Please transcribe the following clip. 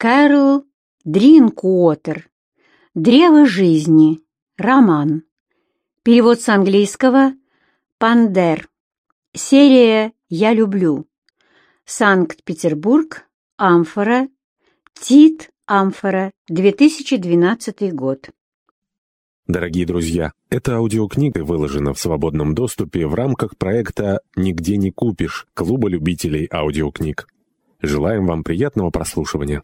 Кэрол Дринкуотер. Древо жизни. Роман. Перевод с английского «Пандер». Серия «Я люблю». Санкт-Петербург. Амфора. Тит Амфора. 2012 год. Дорогие друзья, эта аудиокнига выложена в свободном доступе в рамках проекта «Нигде не купишь» Клуба любителей аудиокниг. Желаем вам приятного прослушивания.